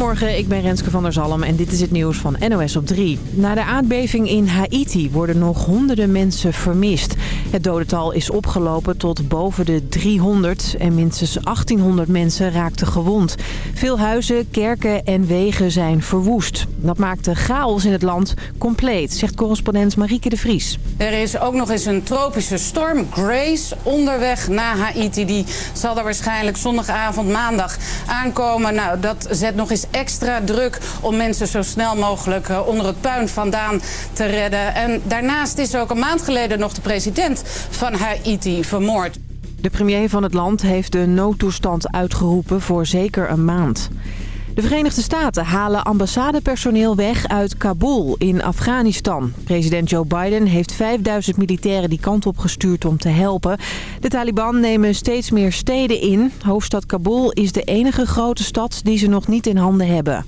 Goedemorgen, ik ben Renske van der Zalm en dit is het nieuws van NOS op 3. Na de aardbeving in Haiti worden nog honderden mensen vermist. Het dodental is opgelopen tot boven de 300 en minstens 1800 mensen raakten gewond. Veel huizen, kerken en wegen zijn verwoest. Dat maakt de chaos in het land compleet, zegt correspondent Marieke de Vries. Er is ook nog eens een tropische storm, Grace, onderweg naar Haiti. Die zal er waarschijnlijk zondagavond, maandag aankomen. Nou, dat zet nog eens extra druk om mensen zo snel mogelijk eh, onder het puin vandaan te redden. En daarnaast is ook een maand geleden nog de president van Haiti vermoord. De premier van het land heeft de noodtoestand uitgeroepen voor zeker een maand. De Verenigde Staten halen ambassadepersoneel weg uit Kabul in Afghanistan. President Joe Biden heeft 5000 militairen die kant op gestuurd om te helpen. De Taliban nemen steeds meer steden in. Hoofdstad Kabul is de enige grote stad die ze nog niet in handen hebben.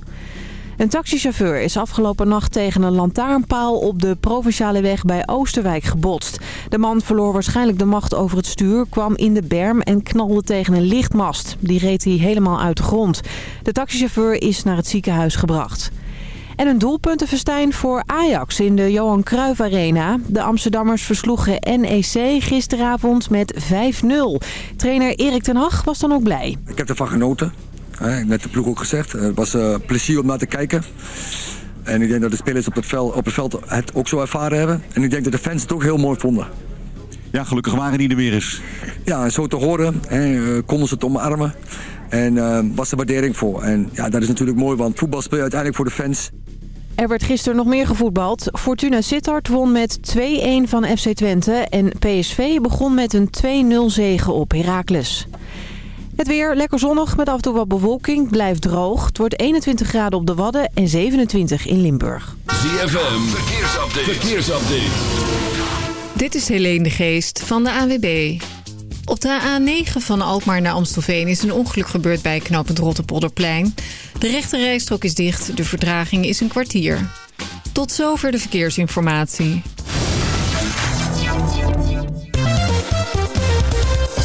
Een taxichauffeur is afgelopen nacht tegen een lantaarnpaal op de provinciale weg bij Oosterwijk gebotst. De man verloor waarschijnlijk de macht over het stuur, kwam in de berm en knalde tegen een lichtmast. Die reed hij helemaal uit de grond. De taxichauffeur is naar het ziekenhuis gebracht. En een doelpuntenfestijn voor Ajax in de Johan Cruijff Arena. De Amsterdammers versloegen NEC gisteravond met 5-0. Trainer Erik ten Hag was dan ook blij. Ik heb ervan genoten. Hè, net de ploeg ook gezegd. Het was uh, plezier om naar te kijken. En ik denk dat de spelers op het, veld, op het veld het ook zo ervaren hebben. En ik denk dat de fans het ook heel mooi vonden. Ja, gelukkig waren die er weer eens. Ja, zo te horen. Hè, konden ze het omarmen. En uh, was er waardering voor. En ja, dat is natuurlijk mooi, want voetbal speel je uiteindelijk voor de fans. Er werd gisteren nog meer gevoetbald. Fortuna Sittard won met 2-1 van FC Twente. En PSV begon met een 2-0 zege op Heracles. Het weer lekker zonnig met af en toe wat bewolking. Blijft droog. Het wordt 21 graden op de Wadden en 27 in Limburg. ZFM, verkeersupdate. verkeersupdate. Dit is Helene de Geest van de AWB. Op de A9 van Alkmaar naar Amstelveen is een ongeluk gebeurd bij knooppunt Rotterpolderplein. De rechte rijstrook is dicht, de vertraging is een kwartier. Tot zover de verkeersinformatie.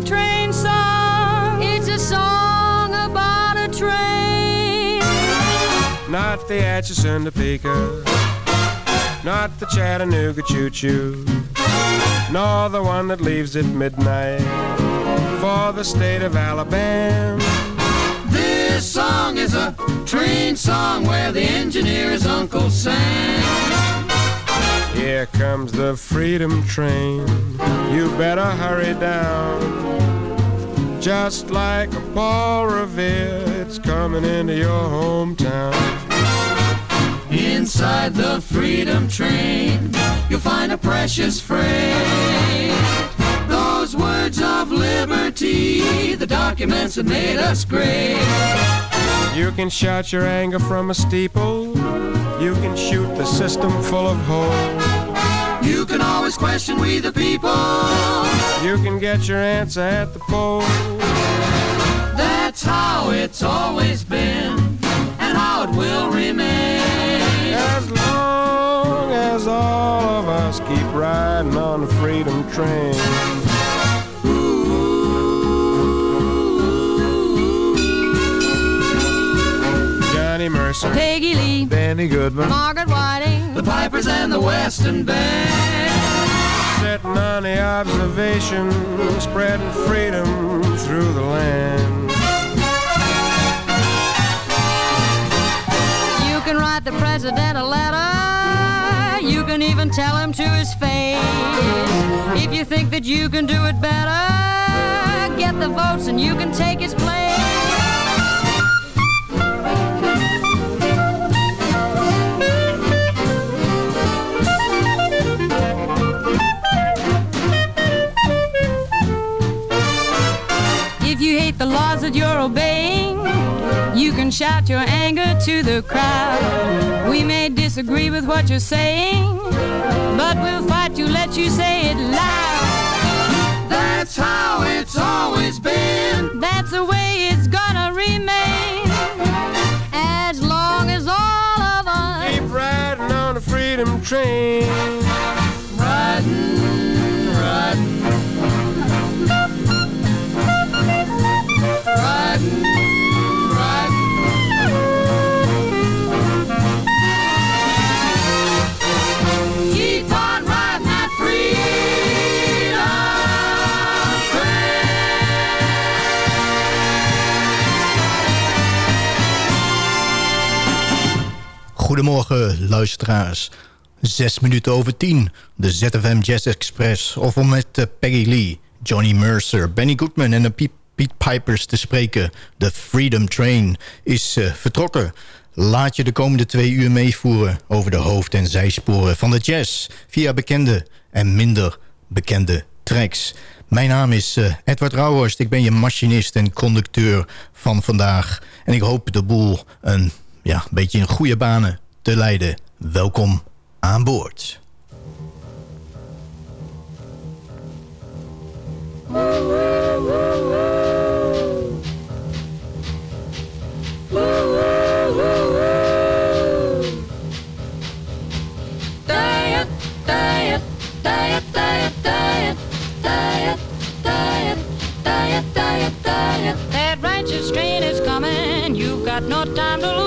The train song It's a song about a train Not the Atchison Topeka, not the Chattanooga Choo Choo, nor the one that leaves at midnight for the state of Alabama. This song is a train song where the engineer is Uncle Sam. Here comes the freedom train. You better hurry down. Just like a Paul Revere, it's coming into your hometown. Inside the freedom train, you'll find a precious freight. Those words of liberty, the documents that made us great. You can shout your anger from a steeple. You can shoot the system full of holes. You can always question we the people. You can get your answer at the poll. That's how it's always been, and how it will remain. As long as all of us keep riding on the freedom train. Mercer, Peggy Lee, Benny Goodman, Margaret Whiting, the Pipers and the Western Band. sitting on the observation, spreading freedom through the land. You can write the president a letter. You can even tell him to his face. If you think that you can do it better, get the votes and you can take his place. That you're obeying, you can shout your anger to the crowd. We may disagree with what you're saying, but we'll fight to let you say it loud. That's how it's always been. That's the way it's gonna remain. As long as all of us Keep riding on the freedom train. riding, Goedemorgen luisteraars. Zes minuten over tien. De ZFM Jazz Express. Of om met eh, Peggy Lee, Johnny Mercer, Benny Goodman en de Piet Pipers te spreken. De Freedom Train is eh, vertrokken. Laat je de komende twee uur meevoeren over de hoofd- en zijsporen van de jazz. Via bekende en minder bekende tracks. Mijn naam is eh, Edward Rauhorst. Ik ben je machinist en conducteur van vandaag. En ik hoop de boel een ja, beetje in goede banen te Leiden. Welkom aan boord. That righteous train is coming, you've got no time to.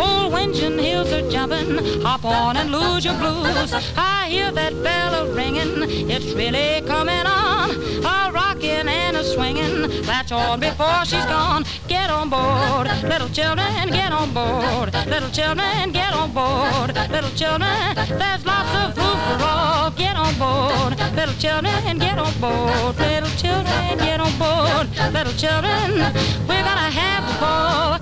Old Winchon hills are jumping. Hop on and lose your blues. I hear that bell ringing. It's really coming on. A rocking and a swinging. Latch on before she's gone. Get on board, little children. Get on board, little children. Get on board, little children. There's lots of room for all. Get on board, little children. Get on board, little children. Get on board, little children. We're gonna have a ball.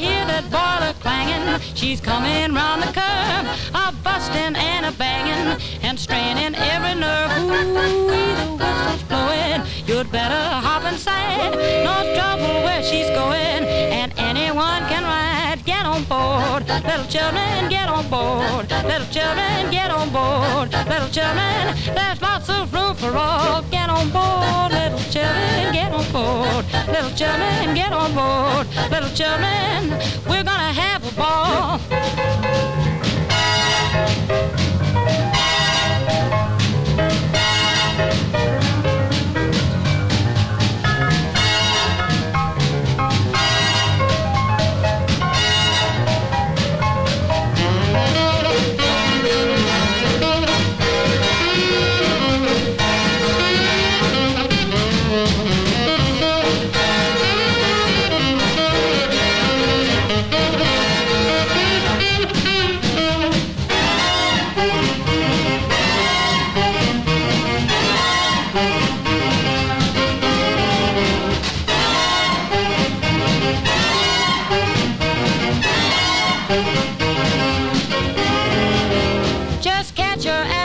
Hear that boiler clanging. She's coming round the curve, a busting and a banging and straining every nerve. Ooh, the whistle's blowing. You'd better hop inside. No trouble where she's going, and anyone can ride. Get on board, little children. Get on board, little children. Get on board, little children. There's lots of room for all. Get on board, little children. Get on board, little children. Get on board, little children. We're gonna have a ball.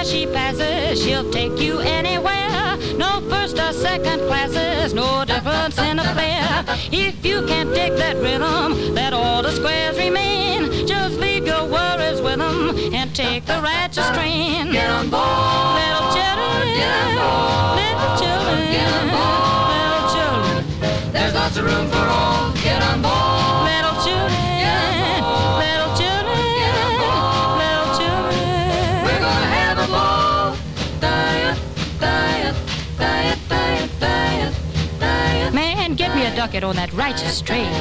She passes, she'll take you anywhere. No first or second classes, no difference in the fare. If you can't dig that rhythm, let all the squares remain. Just leave your worries with them and take the righteous train. Get on board, little children. Get on board, little children. Get on board, little children. There's lots of room for all. Get on board, little Stuck it on that righteous train.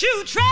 Choo-choo train.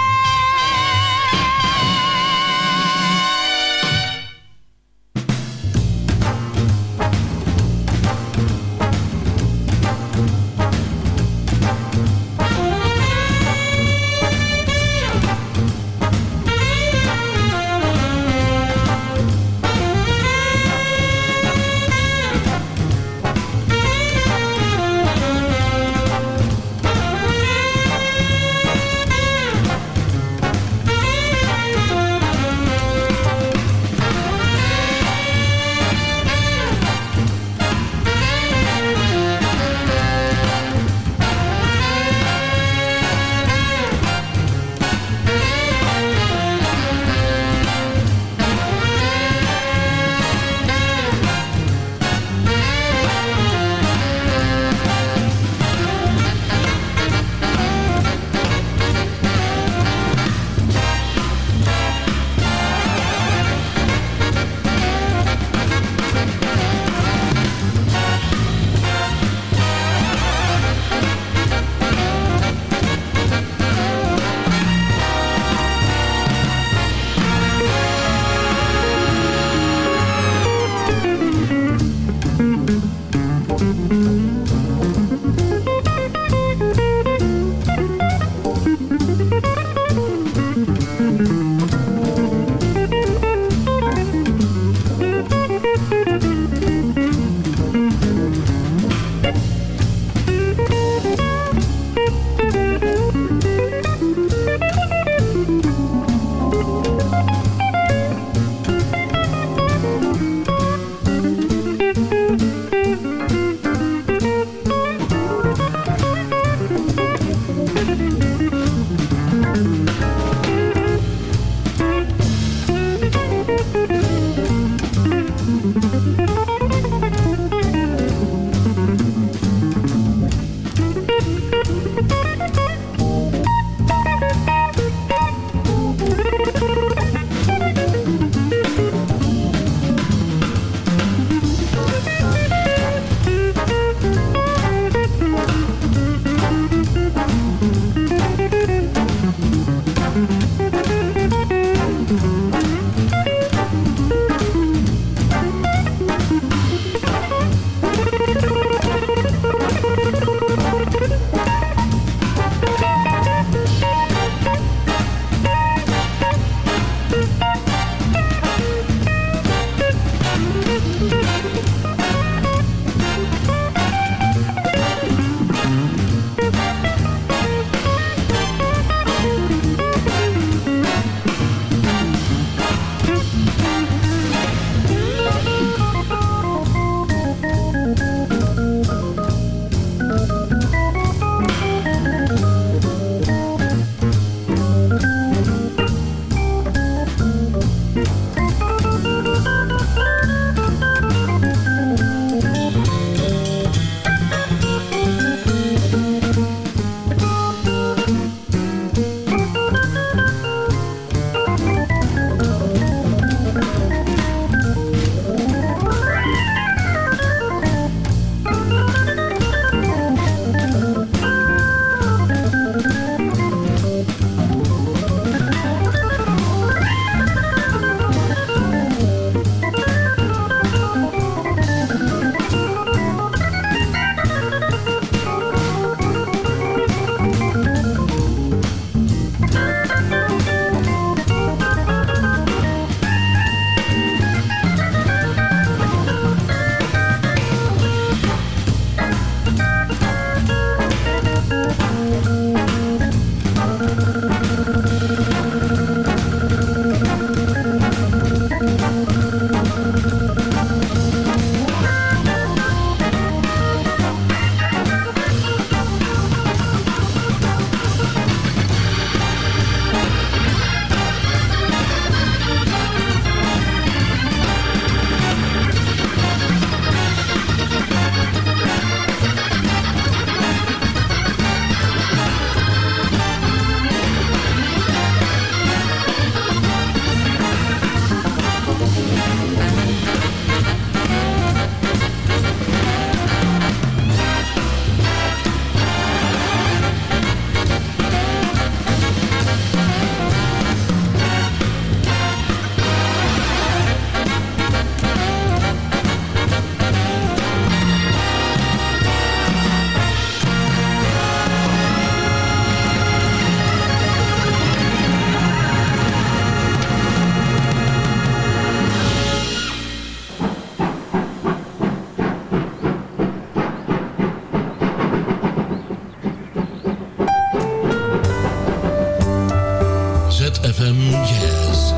ZFM Jazz.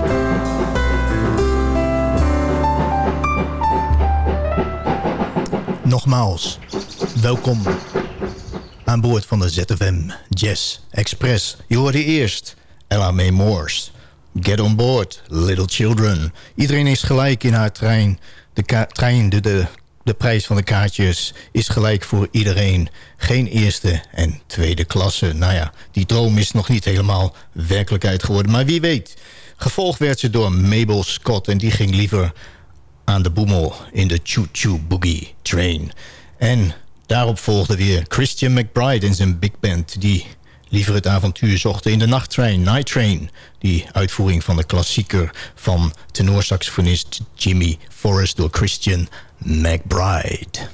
Nogmaals, welkom aan boord van de ZFM Jazz Express. Je hoorde eerst Ella May Morse. Get on board, little children. Iedereen is gelijk in haar trein. De trein, de, de, de prijs van de kaartjes is gelijk voor iedereen. Geen eerste en tweede klasse. Nou ja, die droom is nog niet helemaal werkelijkheid geworden. Maar wie weet. Gevolgd werd ze door Mabel Scott en die ging liever aan de boemel in de Choo Choo Boogie Train. En daarop volgde weer Christian McBride en zijn big band... die liever het avontuur zochten in de nachttrein, Night Train. Die uitvoering van de klassieker van tenorsaxofonist Jimmy Forrest... door Christian McBride.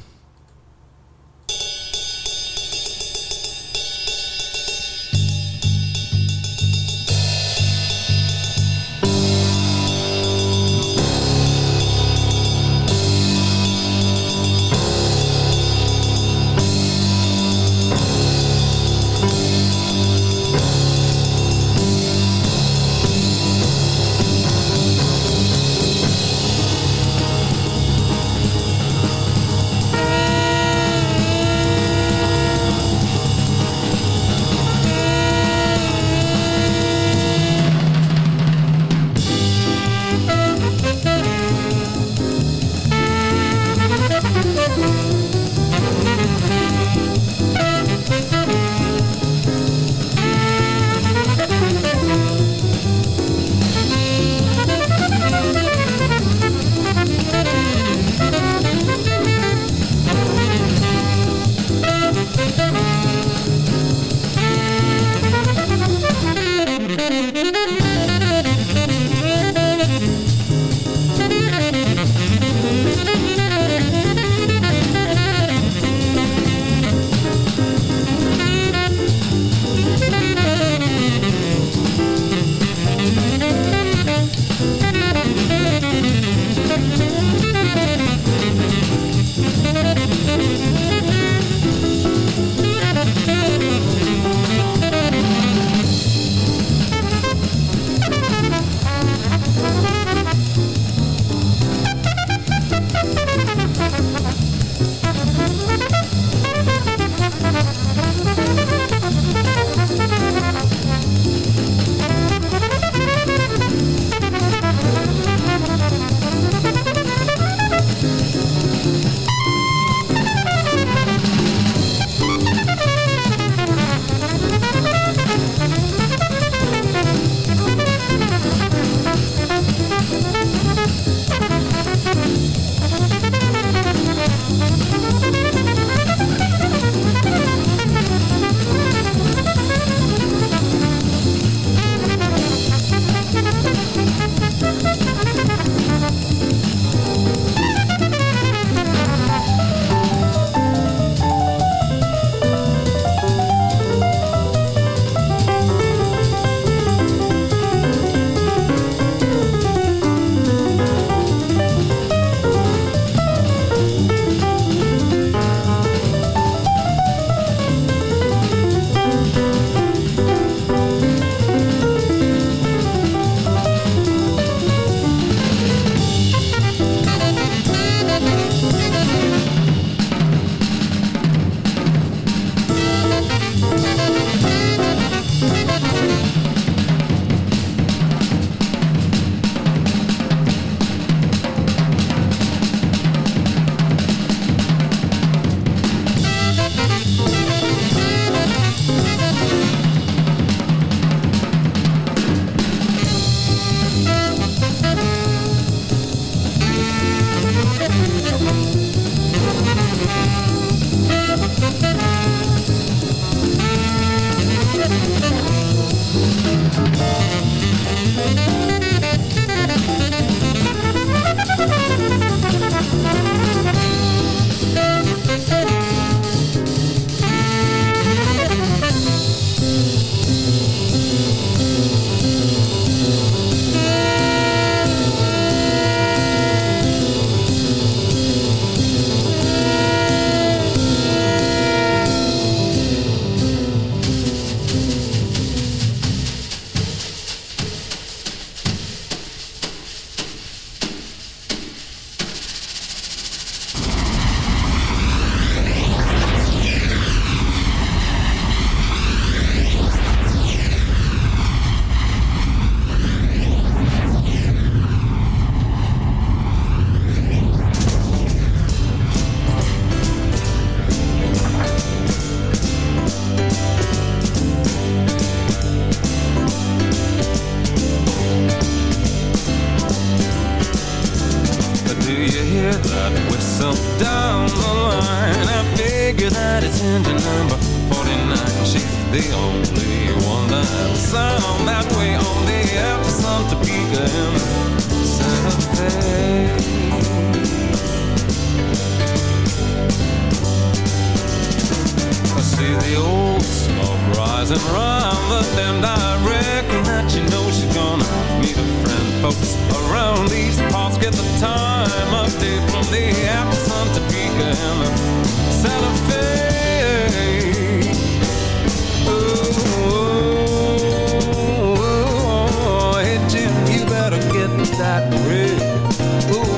Do you hear that whistle down the line? I figure that it's engine number 49 She's the only one that sound that way On the episode to Peoria, in Santa Fe. I see the old smoke rising round the bend. I reckon that you know gonna meet a friend. Folks around these parts get the time of day from the after Santa Topeka and Santa Fe. Ooh, hey Jim, you better get that rig. Ooh,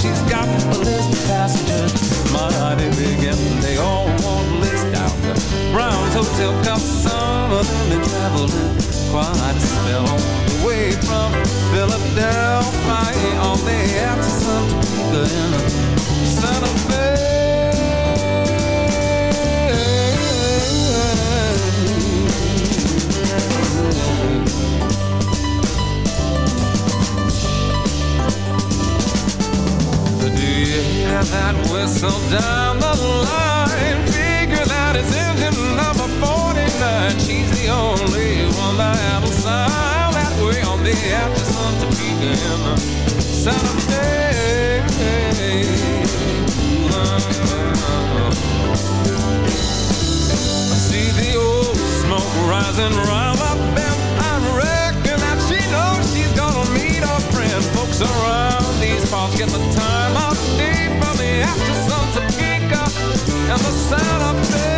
she's got a list of passengers, mighty big, and they all want to list out the Brown's Hotel. Cause of traveling quite a spell on the way from Philadelphia on the after Santa Topeka and Santa Fe. That whistle down the line? Figure that it's engine number 49. She's the only one that will sound that way on the after Topeka and Santa Fe. I see the old smoke rising round my bend. I reckon that she knows she's gonna meet a friend. Folks around these parts get the time of day from the after Santa Topeka and the Santa Fe.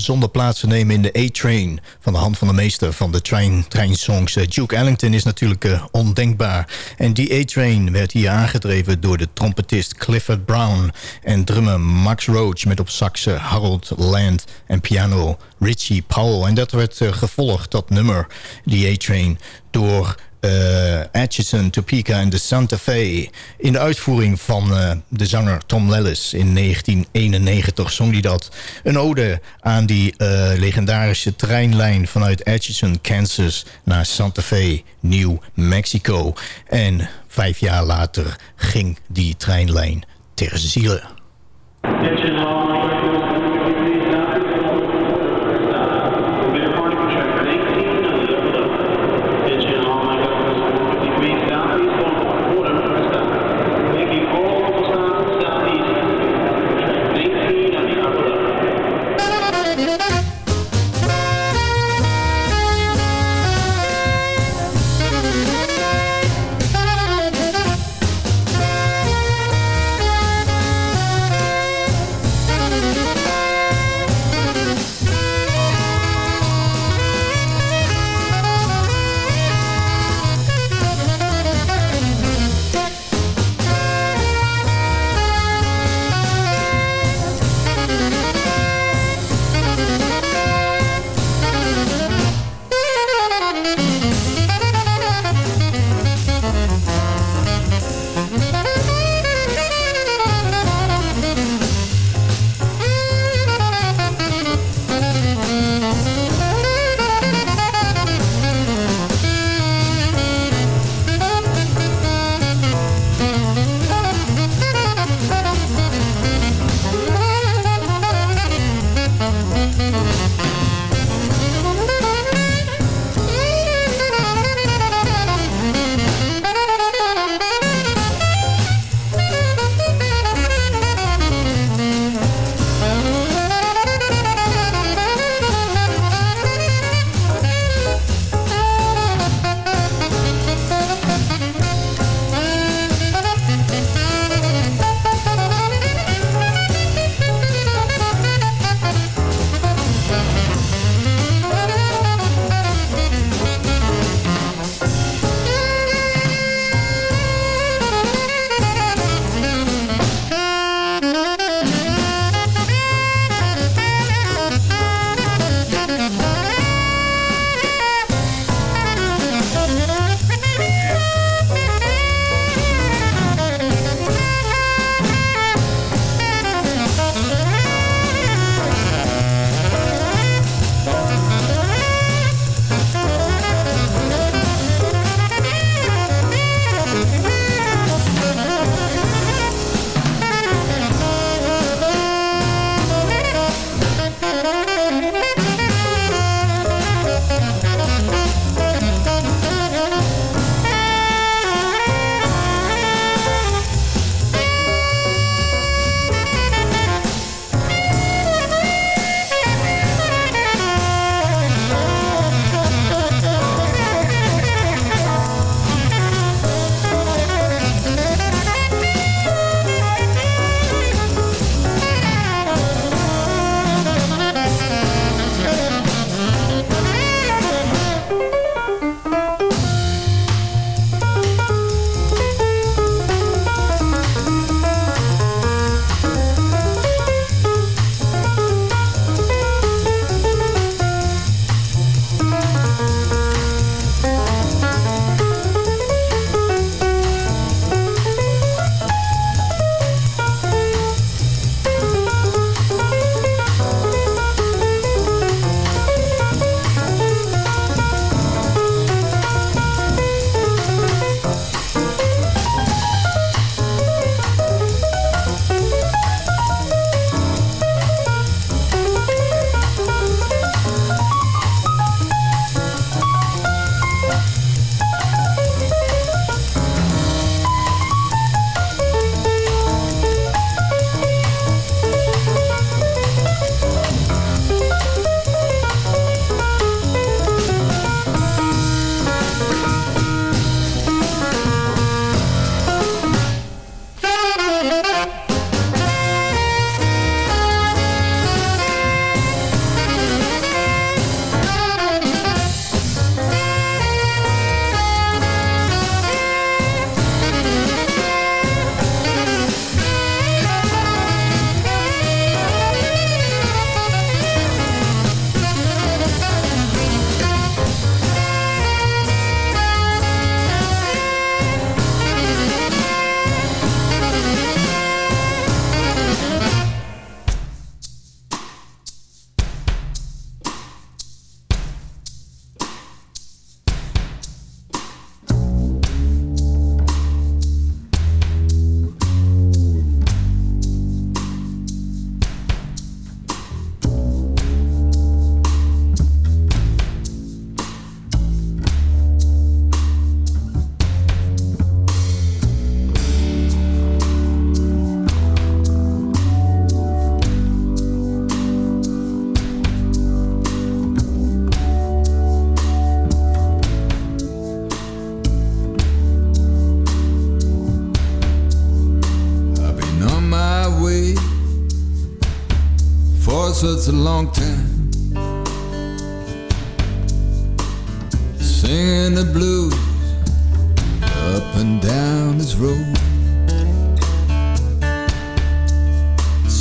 Zonder plaats te nemen in de A-Train... van de hand van de meester van de trein, treinsongs. Eh, Duke Ellington is natuurlijk eh, ondenkbaar. En die A-Train werd hier aangedreven door de trompetist Clifford Brown... en drummer Max Roach met op saxen Harold Land en piano Richie Powell. En dat werd eh, gevolgd, dat nummer, die A-Train... door eh, Atchison, Topeka en de Santa Fe. In de uitvoering van eh, de zanger Tom Lellis in 1991 zong hij dat. Een ode aan die eh, legendarische treinlijn vanuit Atchison, Kansas... naar Santa Fe, New Mexico. En vijf jaar later ging die treinlijn ter ziele.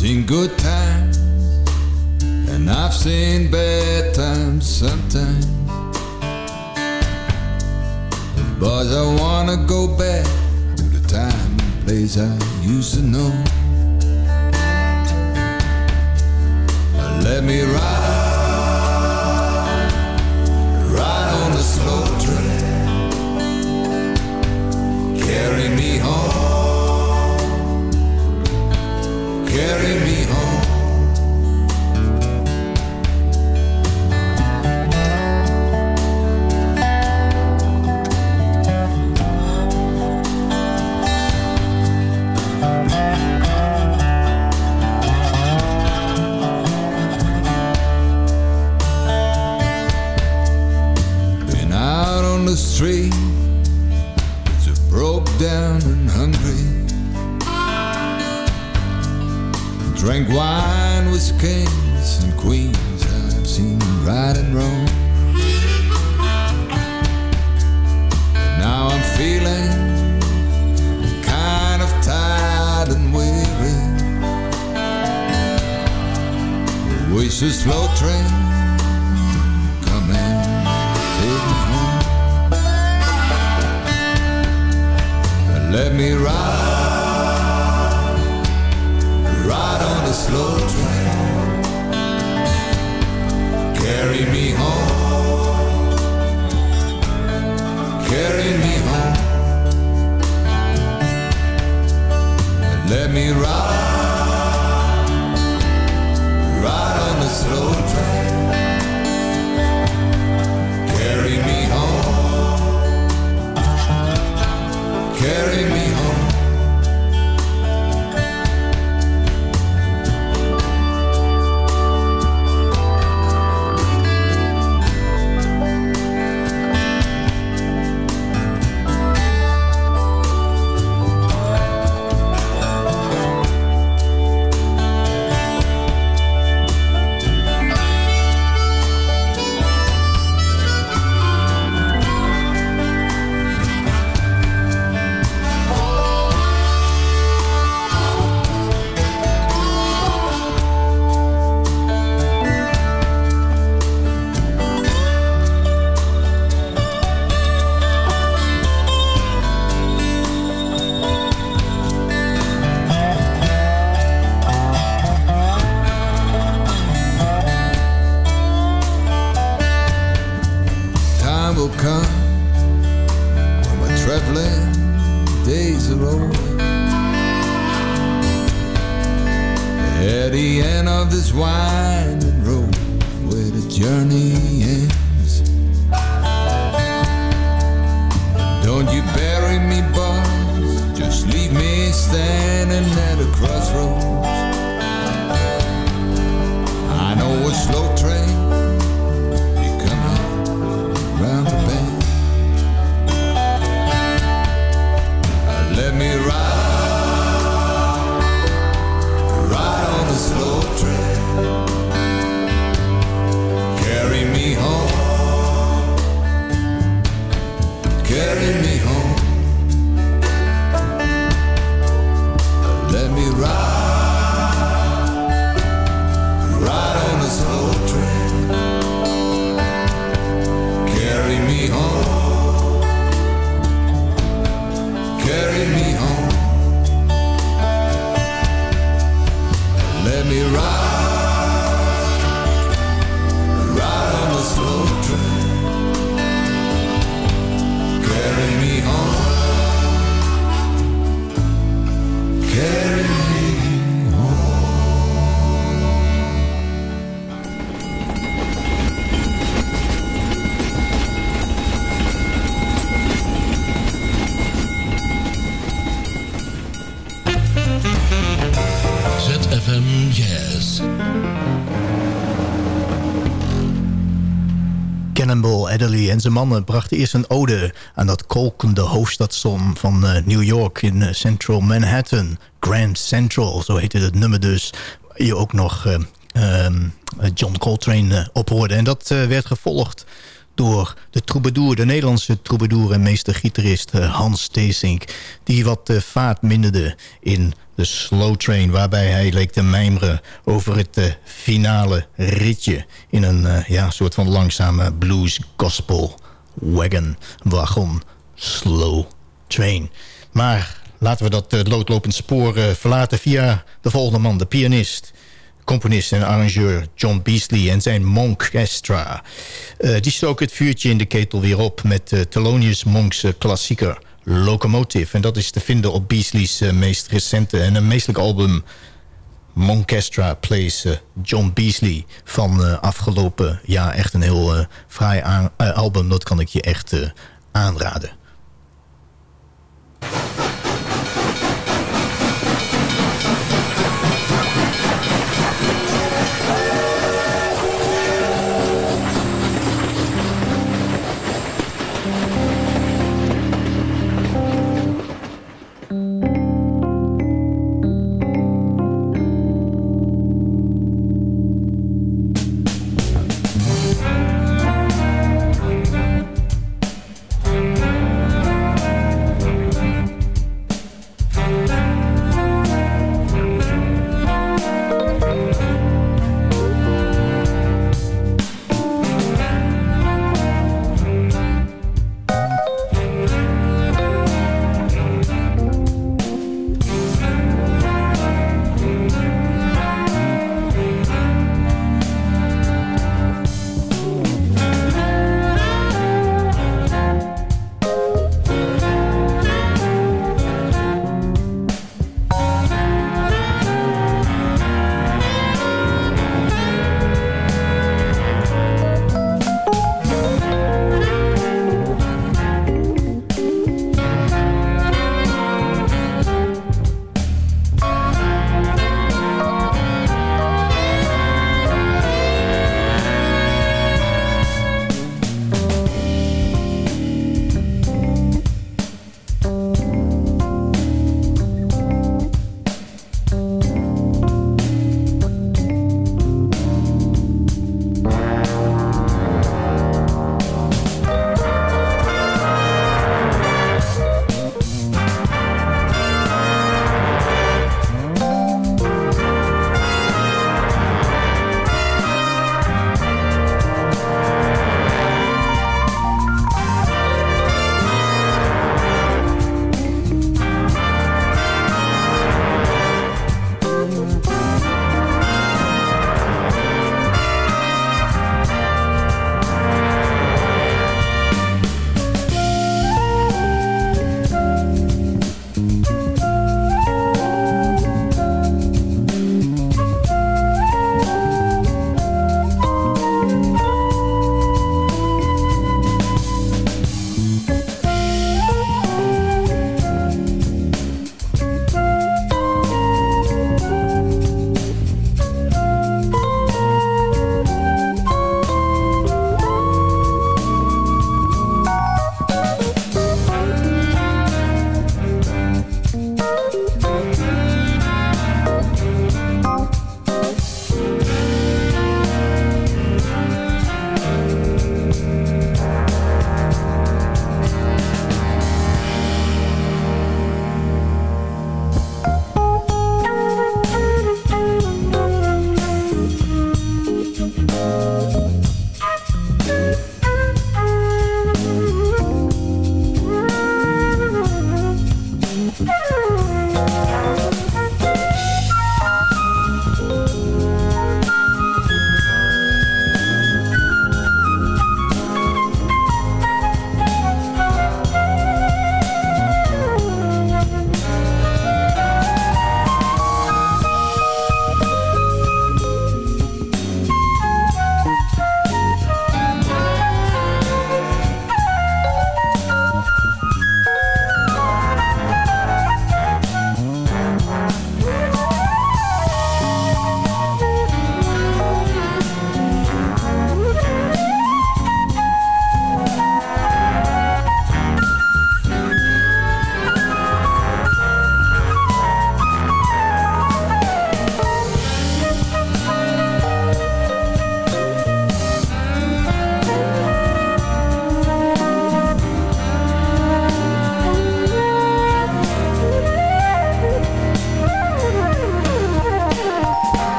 Seen good times And I've seen bad times sometimes But I wanna go back To the time and place I used to know Let me ride, ride on the slow train. Carry me home, carry me home. Drank wine with kings and queens. I've seen right and wrong. Now I'm feeling kind of tired and weary. Wish a slow train come take me home. Let me ride, Zijn mannen brachten eerst een ode... aan dat kolkende hoofdstadsom van eh, New York in eh, Central Manhattan. Grand Central, zo heette het nummer dus. Je ook nog eh, ehm, John Coltrane op hoorde. En dat werd gevolgd door de troubadour, de Nederlandse troubadour en meestergitarist eh, Hans Steesink... die wat eh, vaart minderde in de slow train... waarbij hij leek te mijmeren over het eh, finale ritje... in een ja, soort van langzame blues gospel wagon, wagon, slow train. Maar laten we dat loodlopend spoor verlaten via de volgende man, de pianist componist en arrangeur John Beasley en zijn Monkestra. Uh, die stoken het vuurtje in de ketel weer op met uh, Thelonious Monk's uh, klassieker Locomotive. En dat is te vinden op Beasley's meest recente en een meestelijk album Monkestra Plays John Beasley van afgelopen jaar. Echt een heel fraai album, dat kan ik je echt aanraden.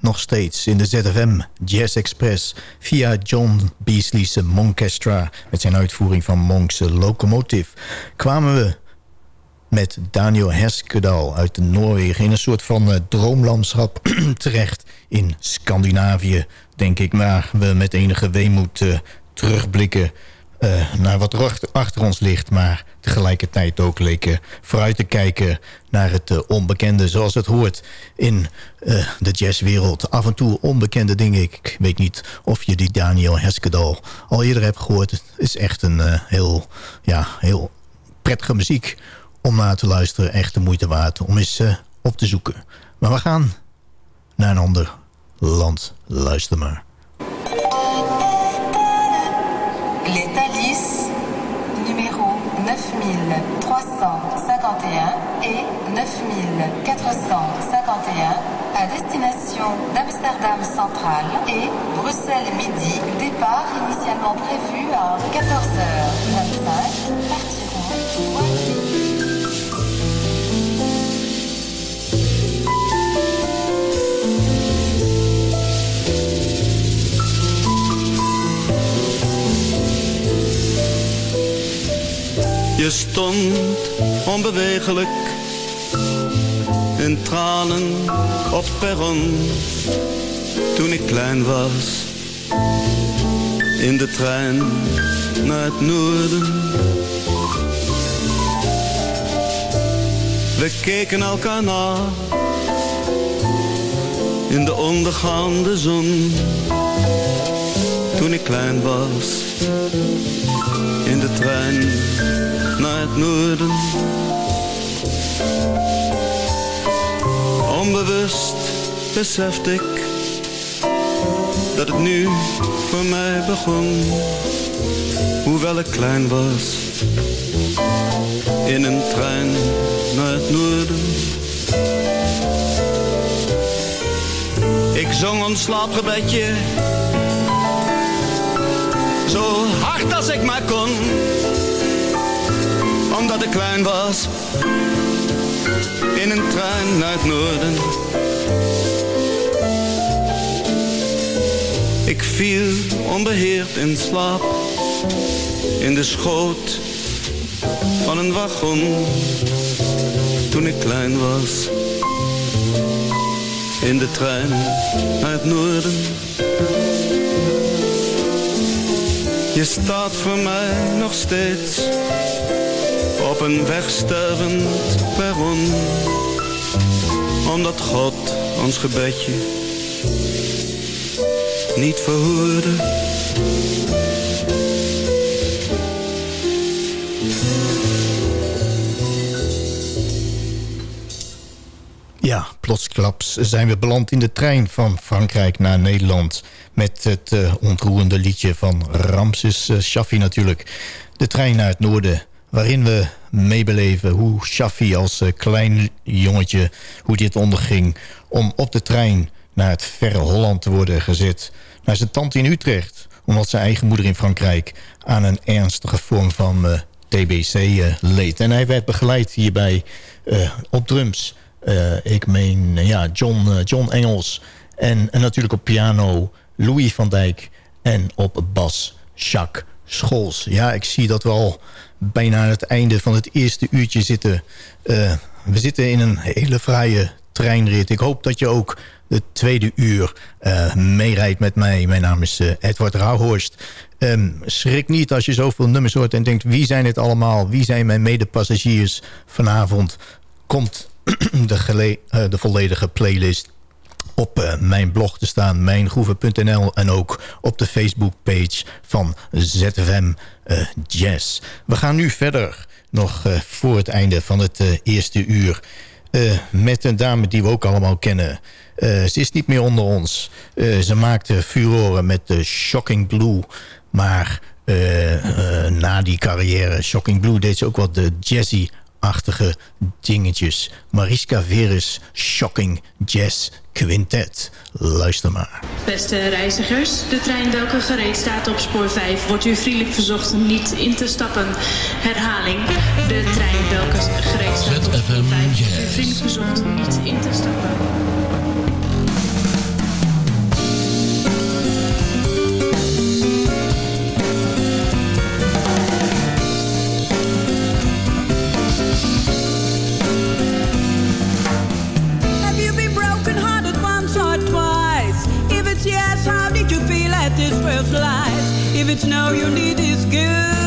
Nog steeds in de ZFM Jazz Express... via John Beasley's Monkestra met zijn uitvoering van Monk's Locomotive... kwamen we met Daniel Heskedal uit Noorwegen... in een soort van eh, droomlandschap terecht in Scandinavië, denk ik. Maar we met enige weemoed eh, terugblikken eh, naar wat er achter, ons ligt... maar tegelijkertijd ook leken vooruit te kijken naar het eh, onbekende... zoals het hoort in eh, de jazzwereld. Af en toe onbekende dingen. Ik weet niet of je die Daniel Heskedal al eerder hebt gehoord. Het is echt een heel, ja, heel prettige muziek om naar te luisteren. Echt de moeite waard om eens op te zoeken. Maar we gaan naar een ander land. Luister maar. 9451 à destination d'Amsterdam Central et Bruxelles Midi, départ initialement prévu à 14h25, partiront Je in tranen op perron toen ik klein was. In de trein naar het noorden. We keken elkaar na in de ondergaande zon toen ik klein was. In de trein naar het noorden. Onbewust besefte ik dat het nu voor mij begon. Hoewel ik klein was, in een trein naar het noorden. Ik zong ons slaapgebedje, zo hard als ik maar kon omdat ik klein was In een trein naar het noorden. Ik viel onbeheerd in slaap In de schoot van een wagon Toen ik klein was. In de trein naar het noorden. Je staat voor mij nog steeds op een wegstervend perron. Omdat God ons gebedje niet verhoorde. Ja, plotsklaps zijn we beland in de trein van Frankrijk naar Nederland... met het uh, ontroerende liedje van Ramses uh, Shaffi natuurlijk. De trein naar het noorden, waarin we meebeleven hoe Shaffi als uh, klein jongetje... hoe dit onderging om op de trein naar het verre Holland te worden gezet... naar zijn tante in Utrecht, omdat zijn eigen moeder in Frankrijk... aan een ernstige vorm van TBC leed. En hij werd begeleid hierbij op drums... Ik meen ja, John, John Engels. En, en, natuurlijk op piano Louis van Dijk. En op bas Jacques Scholz. Ja, ik zie dat we al bijna aan het einde van het eerste uurtje zitten. we zitten in een hele fraaie treinrit. Ik hoop dat je ook het tweede uur meerijdt met mij. Mijn naam is Edward Rauhorst. Um, schrik niet als je zoveel nummers hoort en denkt... wie zijn het allemaal? Wie zijn mijn medepassagiers vanavond? Komt de, uh, de volledige playlist op uh, mijn blog te staan, mijngroeven.nl... en ook op de Facebook-page van ZFM uh, Jazz. We gaan nu verder, nog voor het einde van het eerste uur... met een dame die we ook allemaal kennen. ze is niet meer onder ons. ze maakte furoren met de Shocking Blue... maar na die carrière Shocking Blue deed ze ook wat de jazzy achtige dingetjes. Mariska Veres Shocking Jazz Quintet. Luister maar. Beste reizigers, de trein welke gereed staat op spoor 5... wordt u vriendelijk verzocht niet in te stappen. Herhaling, de trein welke gereed staat op spoor 5... wordt u vriendelijk verzocht niet in te stappen. this first. If it's now you need is good.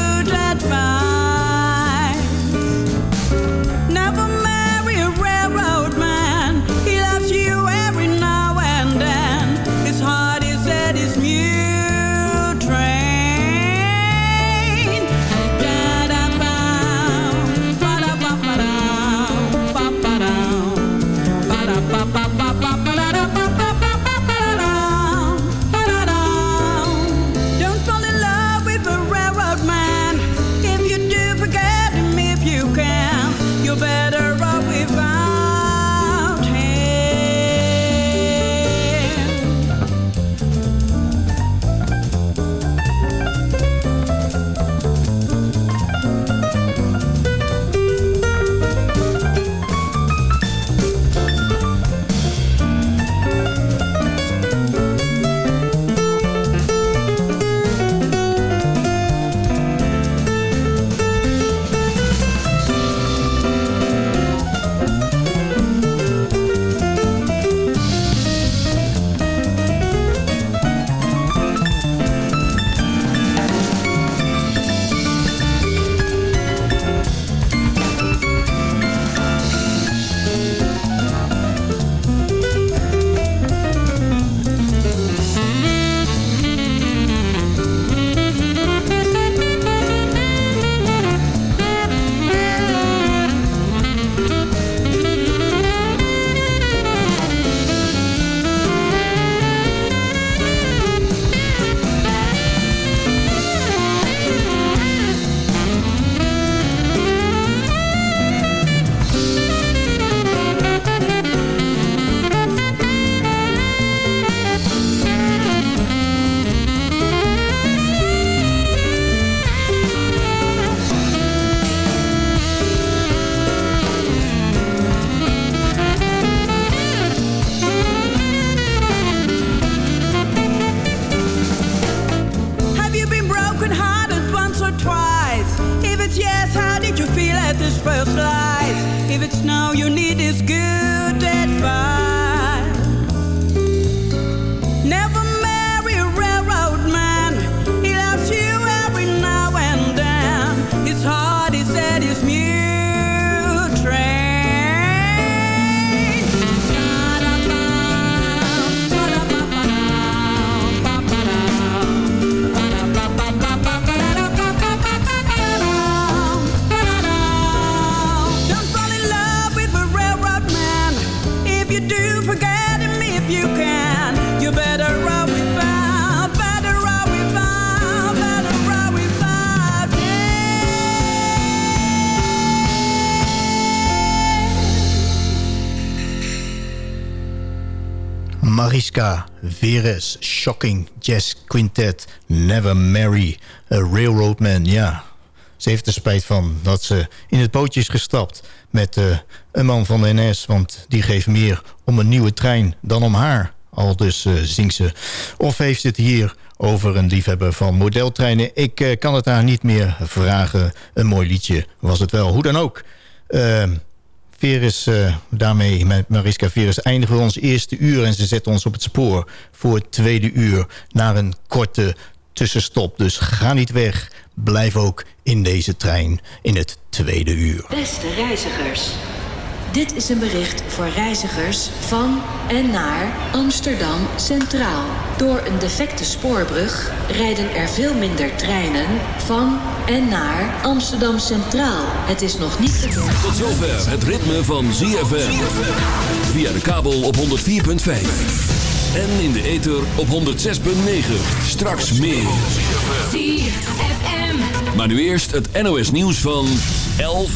Veres, Shocking Jazz Quintet, Never Marry a Railroad Man. Ja, ze heeft er spijt van dat ze in het bootje is gestapt met eh, een man van de NS. Want die geeft meer om een nieuwe trein dan om haar. Al dus eh, zingt ze. Of heeft het hier over een liefhebber van modeltreinen. Ik eh, kan het haar niet meer vragen. Een mooi liedje was het wel. Hoe dan ook. Ehm, Veres, eh, daarmee met Mariska Veres eindigen we ons eerste uur... en ze zetten ons op het spoor voor het tweede uur... naar een korte tussenstop. Dus ga niet weg, blijf ook in deze trein in het tweede uur. Beste reizigers, dit is een bericht voor reizigers van en naar Amsterdam Centraal. Door een defecte spoorbrug rijden er veel minder treinen van en naar Amsterdam Centraal. Het is nog niet gebeurd. Tot zover het ritme van ZFM. Via de kabel op 104.5. En in de ether op 106.9. Straks meer. Maar nu eerst het NOS nieuws van 11